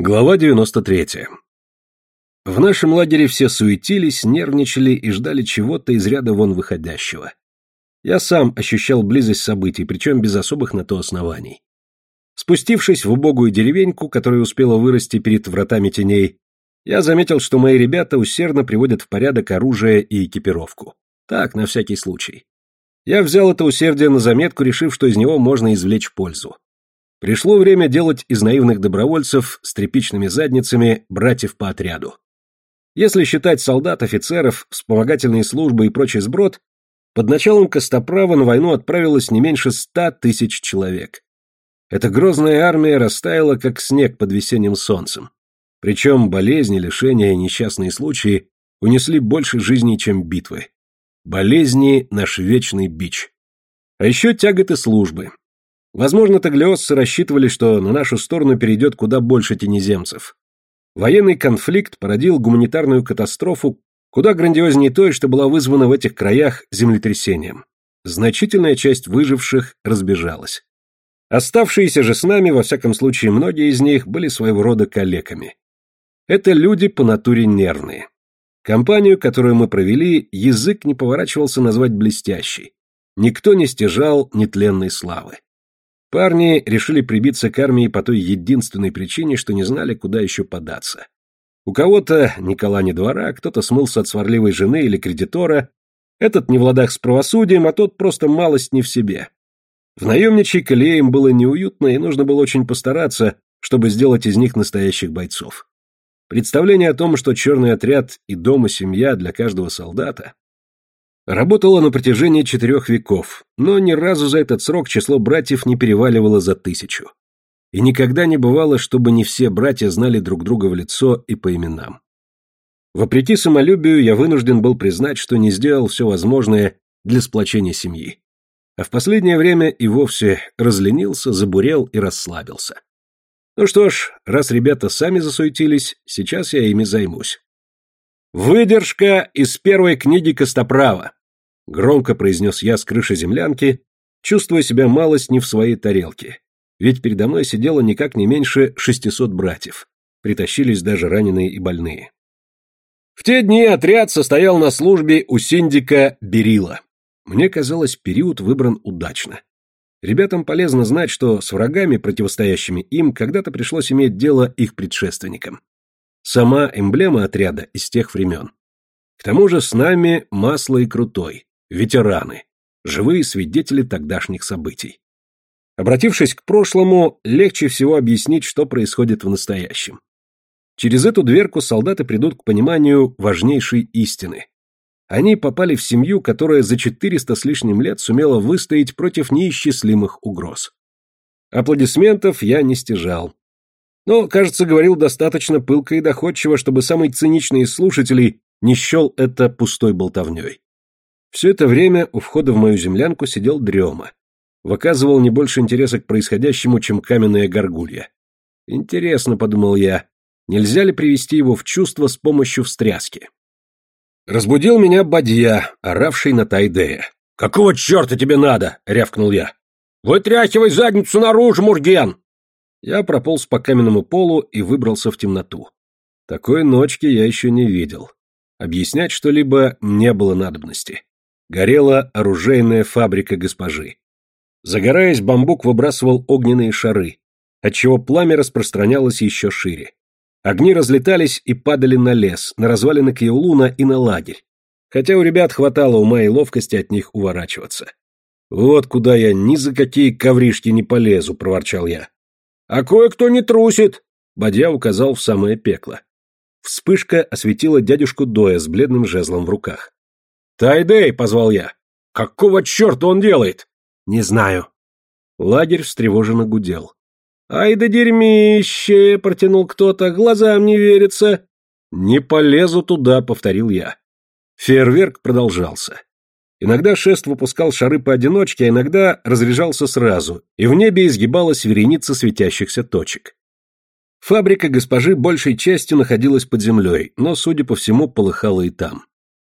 Глава 93. В нашем лагере все суетились, нервничали и ждали чего-то из ряда вон выходящего. Я сам ощущал близость событий, причем без особых на то оснований. Спустившись в убогую деревеньку, которая успела вырасти перед вратами теней, я заметил, что мои ребята усердно приводят в порядок оружие и экипировку. Так, на всякий случай. Я взял это усердие на заметку, решив, что из него можно извлечь пользу. Пришло время делать из наивных добровольцев с тряпичными задницами братьев по отряду. Если считать солдат, офицеров, вспомогательные службы и прочий сброд, под началом Костоправа на войну отправилось не меньше ста тысяч человек. Эта грозная армия растаяла, как снег под весенним солнцем. Причем болезни, лишения и несчастные случаи унесли больше жизней, чем битвы. Болезни — наш вечный бич. А еще тяготы службы, Возможно, таглиосцы рассчитывали, что на нашу сторону перейдет куда больше тенеземцев. Военный конфликт породил гуманитарную катастрофу, куда грандиознее той, что была вызвана в этих краях землетрясением. Значительная часть выживших разбежалась. Оставшиеся же с нами, во всяком случае многие из них, были своего рода калеками. Это люди по натуре нервные. Компанию, которую мы провели, язык не поворачивался назвать блестящей. Никто не стяжал нетленной славы. Парни решили прибиться к армии по той единственной причине, что не знали, куда еще податься. У кого-то ни кола ни двора, кто-то смылся от сварливой жены или кредитора, этот не в ладах с правосудием, а тот просто малость не в себе. В наемничьей колее им было неуютно, и нужно было очень постараться, чтобы сделать из них настоящих бойцов. Представление о том, что черный отряд и дом и семья для каждого солдата, Работала на протяжении четырех веков, но ни разу за этот срок число братьев не переваливало за тысячу. И никогда не бывало, чтобы не все братья знали друг друга в лицо и по именам. Вопреки самолюбию, я вынужден был признать, что не сделал все возможное для сплочения семьи. А в последнее время и вовсе разленился, забурел и расслабился. Ну что ж, раз ребята сами засуетились, сейчас я ими займусь. Выдержка из первой книги Костоправа. Громко произнес я с крыши землянки, чувствуя себя малость не в своей тарелке. Ведь передо мной сидело никак не меньше шестисот братьев. Притащились даже раненые и больные. В те дни отряд состоял на службе у синдика Берила. Мне казалось, период выбран удачно. Ребятам полезно знать, что с врагами, противостоящими им, когда-то пришлось иметь дело их предшественникам. Сама эмблема отряда из тех времен. К тому же с нами масло и крутой, ветераны, живые свидетели тогдашних событий. Обратившись к прошлому, легче всего объяснить, что происходит в настоящем. Через эту дверку солдаты придут к пониманию важнейшей истины. Они попали в семью, которая за 400 с лишним лет сумела выстоять против неисчислимых угроз. Аплодисментов я не стяжал. Но, кажется, говорил достаточно пылко и доходчиво, чтобы самый циничный из слушателей не счел это пустой болтовней. Все это время у входа в мою землянку сидел дрема. Выказывал не больше интереса к происходящему, чем каменная горгулья. Интересно, подумал я, нельзя ли привести его в чувство с помощью встряски? Разбудил меня бадья, оравший на Тайдея. «Какого черта тебе надо?» — рявкнул я. «Вытряхивай задницу наружу, Мурген!» Я прополз по каменному полу и выбрался в темноту. Такой ночки я еще не видел. Объяснять что-либо не было надобности горела оружейная фабрика госпожи. Загораясь, бамбук выбрасывал огненные шары, отчего пламя распространялось еще шире. Огни разлетались и падали на лес, на развалины Кьяулуна и на лагерь, хотя у ребят хватало ума и ловкости от них уворачиваться. «Вот куда я ни за какие ковришки не полезу», — проворчал я. «А кое-кто не трусит», — Бадья указал в самое пекло. Вспышка осветила дядюшку Доя с бледным жезлом в руках. «Тайдей!» — позвал я. «Какого черта он делает?» «Не знаю». Лагерь встревоженно гудел. «Ай да дерьмище!» — протянул кто-то. «Глазам не верится!» «Не полезу туда», — повторил я. Фейерверк продолжался. Иногда шест выпускал шары поодиночке, а иногда разряжался сразу, и в небе изгибалась вереница светящихся точек. Фабрика госпожи большей частью находилась под землей, но, судя по всему, полыхала и там.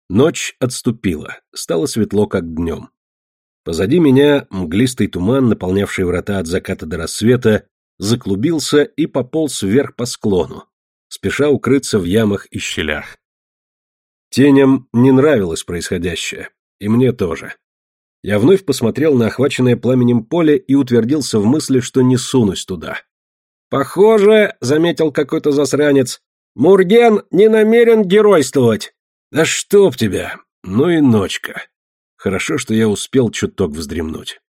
Ночь отступила, стало светло, как днем. Позади меня мглистый туман, наполнявший врата от заката до рассвета, заклубился и пополз вверх по склону, спеша укрыться в ямах и щелях. Теням не нравилось происходящее, и мне тоже. Я вновь посмотрел на охваченное пламенем поле и утвердился в мысли, что не сунусь туда. «Похоже, — заметил какой-то засранец, — Мурген не намерен геройствовать». «Да чтоб тебя! Ну и ночка!» Хорошо, что я успел чуток вздремнуть.